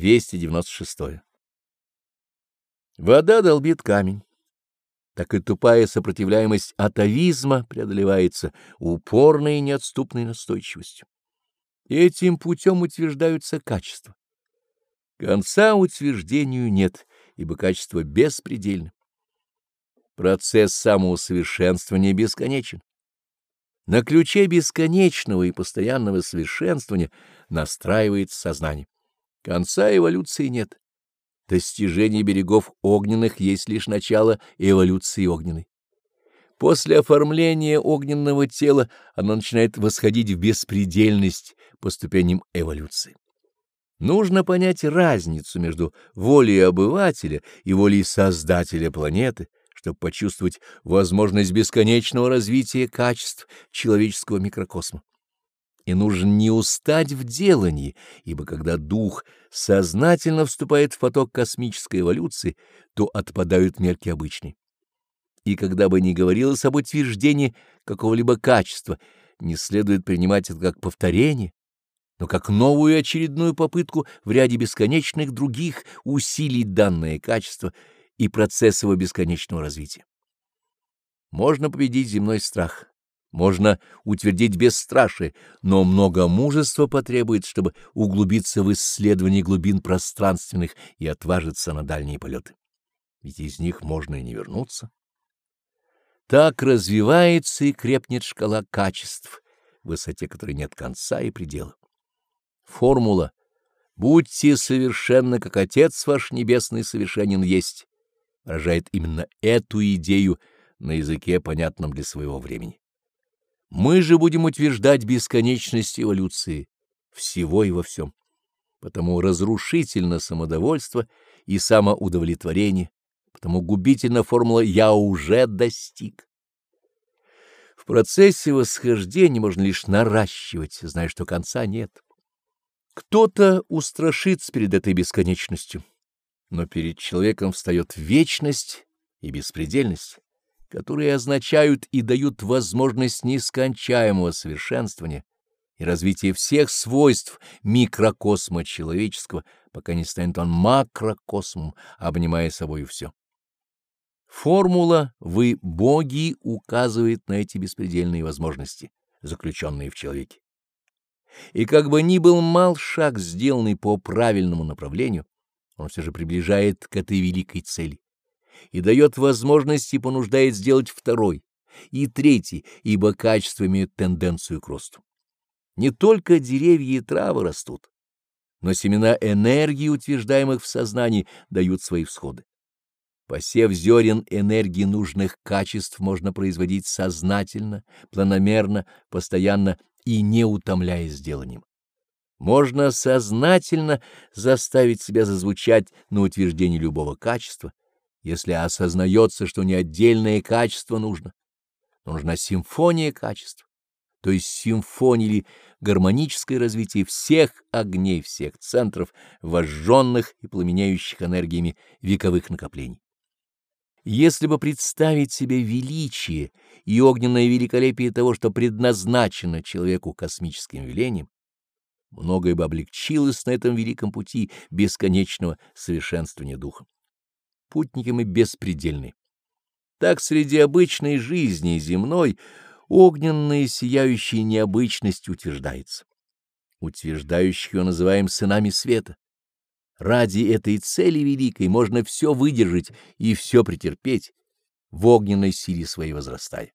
296. Вода долбит камень. Так и тупая сопротивляемость атовизма преодолевается упорной и неотступной настойчивостью. Этим путем утверждаются качества. Конца утверждению нет, ибо качество беспредельно. Процесс самоусовершенствования бесконечен. На ключе бесконечного и постоянного совершенствования настраивается сознание. Конца эволюции нет. Достижение берегов огненных есть лишь начало эволюции огненной. После оформления огненного тела оно начинает восходить в беспредельность по ступеням эволюции. Нужно понять разницу между волей обывателя и волей создателя планеты, чтобы почувствовать возможность бесконечного развития качеств человеческого микрокосма и нужно не устать в делании, ибо когда дух сознательно вступает в поток космической эволюции, то отпадают мерки обычные. И когда бы ни говорилось об утверждении какого-либо качества, не следует принимать это как повторение, но как новую очередную попытку в ряде бесконечных других усилить данное качество и процесс его бесконечного развития. Можно победить земной страх, можно утвердить бесстрашие, но много мужества потребует, чтобы углубиться в исследование глубин пространственных и отважиться на дальние полеты. Ведь из них можно и не вернуться. Так развивается и крепнет шкала качеств, высоте которой нет конца и предела. Формула «Будьте совершенны, как Отец ваш Небесный совершенен есть» выражает именно эту идею на языке, понятном для своего времени. Мы же будем утверждать бесконечность эволюции всего и во всем. Потому разрушительно самодовольство и самоудовлетворение, потому губительна формула «я уже достиг». В процессе восхождения можно лишь наращивать, зная, что конца нет. Кто-то устрашится перед этой бесконечностью, но перед человеком встает вечность и беспредельность которые означают и дают возможность нескончаемого совершенствования и развития всех свойств микрокосма человеческого, пока не станет он макрокосмом, обнимая собой все. Формула «Вы, боги» указывает на эти беспредельные возможности, заключенные в человеке. И как бы ни был мал шаг, сделанный по правильному направлению, он все же приближает к этой великой цели и дает возможность и понуждает сделать второй и третий, ибо качества имеют тенденцию к росту. Не только деревья и травы растут, но семена энергии, утверждаемых в сознании, дают свои всходы. Посев зерен энергии нужных качеств можно производить сознательно, планомерно, постоянно и не утомляясь деланием. Можно сознательно заставить себя зазвучать на утверждение любого качества, если осознается, что не отдельное качество нужно, но нужна симфония качеств, то есть симфония или гармоническое развитие всех огней, всех центров, вожженных и пламенеющих энергиями вековых накоплений. Если бы представить себе величие и огненное великолепие того, что предназначено человеку космическим велением, многое бы облегчилось на этом великом пути бесконечного совершенствования духа путники мы беспредельны. Так среди обычной жизни земной огненная сияющая необычность утверждается. Утверждающих ее называем сынами света. Ради этой цели великой можно все выдержать и все претерпеть, в огненной силе своей возрастая.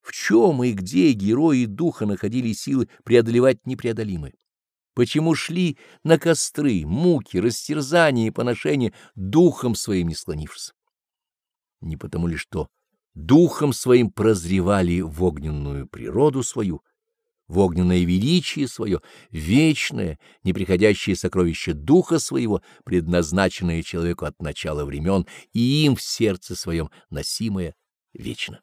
В чем и где герои духа находили силы преодолевать непреодолимое? Почему шли на костры, муки, растерзания и поношения, духом своим не склонившись? Не потому ли что духом своим прозревали в огненную природу свою, в огненное величие свое, вечное, неприходящее сокровище духа своего, предназначенное человеку от начала времен и им в сердце своем носимое вечно.